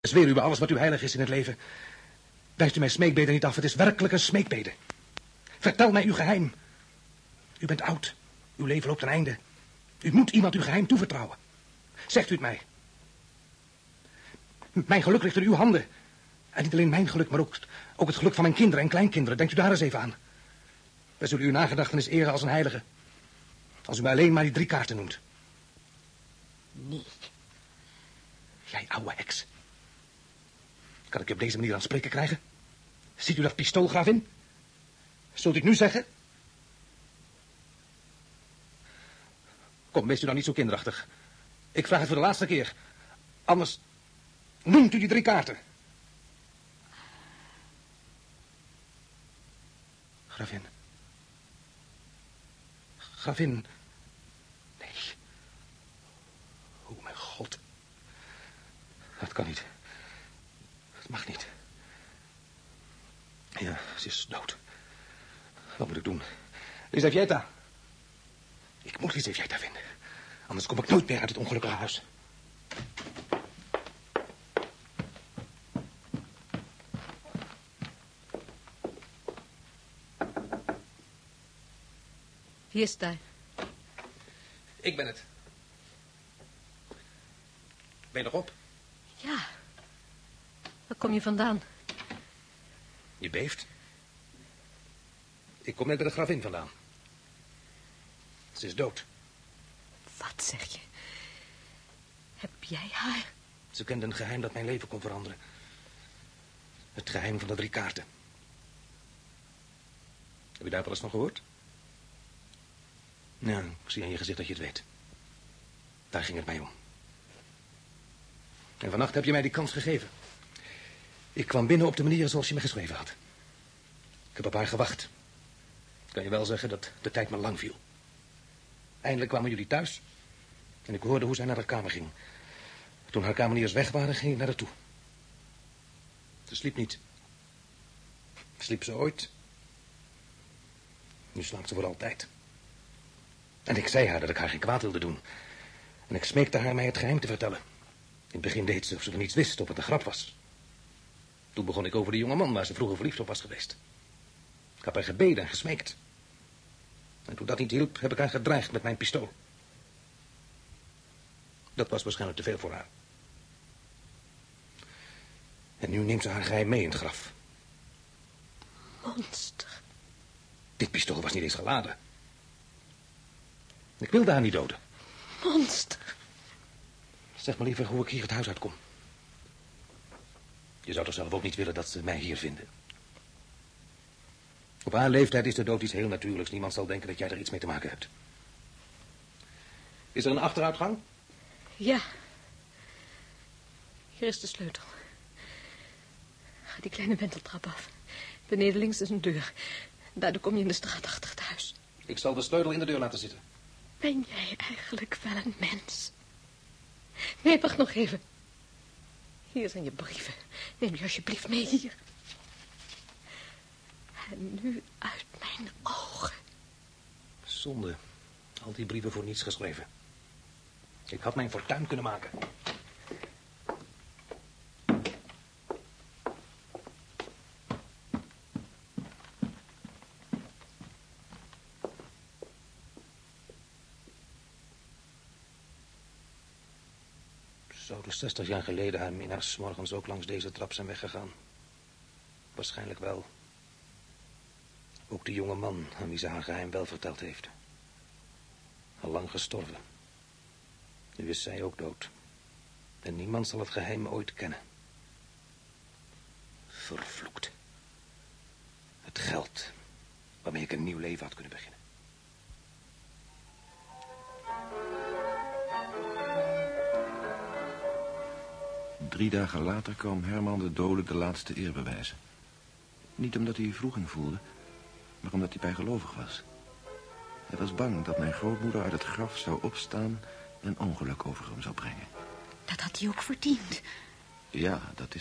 Zweer u bij alles wat u heilig is in het leven. Wijst u mijn smeekbeden niet af. Het is werkelijk een smeekbede. Vertel mij uw geheim. U bent oud. Uw leven loopt een einde. U moet iemand uw geheim toevertrouwen. Zegt u het mij. Mijn geluk ligt in uw handen. En niet alleen mijn geluk, maar ook, ook het geluk van mijn kinderen en kleinkinderen. Denkt u daar eens even aan. Wij zullen uw nagedachtenis eren als een heilige. Als u mij alleen maar die drie kaarten noemt. Nee. Jij ouwe heks. Kan ik je op deze manier aan spreken krijgen? Ziet u dat pistool, in? Zult u het nu zeggen? Kom, wees u dan niet zo kinderachtig. Ik vraag het voor de laatste keer. Anders noemt u die drie kaarten. Gravin. Gravin. Nee. Oh, mijn god. Dat kan niet. Dat mag niet. Ja, ze is dood. Wat moet ik doen? Lisaveta. Ik moet Lisaveta vinden. Anders kom ik nooit meer uit het ongelukkige huis. Wie is daar? Ik ben het. Ben je nog op? Ja. Waar kom je vandaan? Je beeft. Ik kom net bij de gravin vandaan. Ze is dood. Wat zeg je? Heb jij haar? Ze kende een geheim dat mijn leven kon veranderen. Het geheim van de drie kaarten. Heb je daar wel eens van gehoord? Ja, ik zie aan je gezicht dat je het weet. Daar ging het mij om. En vannacht heb je mij die kans gegeven. Ik kwam binnen op de manier zoals je me geschreven had. Ik heb op haar gewacht. Kan je wel zeggen dat de tijd me lang viel. Eindelijk kwamen jullie thuis. En ik hoorde hoe zij naar haar kamer ging. Toen haar kameniers weg waren, ging ik naar haar toe. Ze sliep niet. Sliep ze ooit? Nu slaapt ze voor altijd. En ik zei haar dat ik haar geen kwaad wilde doen. En ik smeekte haar mij het geheim te vertellen. In het begin deed ze of ze van niets wist, of het een grap was. Toen begon ik over de jonge man waar ze vroeger verliefd op was geweest. Ik heb haar gebeden en gesmeekt. En toen dat niet hielp, heb ik haar gedreigd met mijn pistool. Dat was waarschijnlijk te veel voor haar. En nu neemt ze haar geheim mee in het graf. Monster. Dit pistool was niet eens geladen. Ik wilde haar niet doden. Monster. Zeg maar liever hoe ik hier het huis uitkom. Je zou toch zelf ook niet willen dat ze mij hier vinden? Op haar leeftijd is de dood iets heel natuurlijks. Niemand zal denken dat jij er iets mee te maken hebt. Is er een achteruitgang? Ja. Hier is de sleutel. Ga die kleine wenteltrap af. Beneden links is een deur. Daardoor kom je in de straat achter het huis. Ik zal de sleutel in de deur laten zitten. Ben jij eigenlijk wel een mens? Nee, wacht nog even. Hier zijn je brieven. Neem die alsjeblieft mee hier. En nu uit mijn ogen. Zonde. Al die brieven voor niets geschreven. Ik had mijn fortuin kunnen maken. Zouden 60 jaar geleden haar minnaars morgens ook langs deze trap zijn weggegaan? Waarschijnlijk wel. Ook de jonge man aan wie ze haar geheim wel verteld heeft. Al lang gestorven. Nu is zij ook dood. En niemand zal het geheim ooit kennen. Vervloekt. Het geld waarmee ik een nieuw leven had kunnen beginnen. Drie dagen later kwam Herman de Dode de laatste eer bewijzen. Niet omdat hij wroeging voelde, maar omdat hij bijgelovig was. Hij was bang dat mijn grootmoeder uit het graf zou opstaan... en ongeluk over hem zou brengen. Dat had hij ook verdiend. Ja, dat is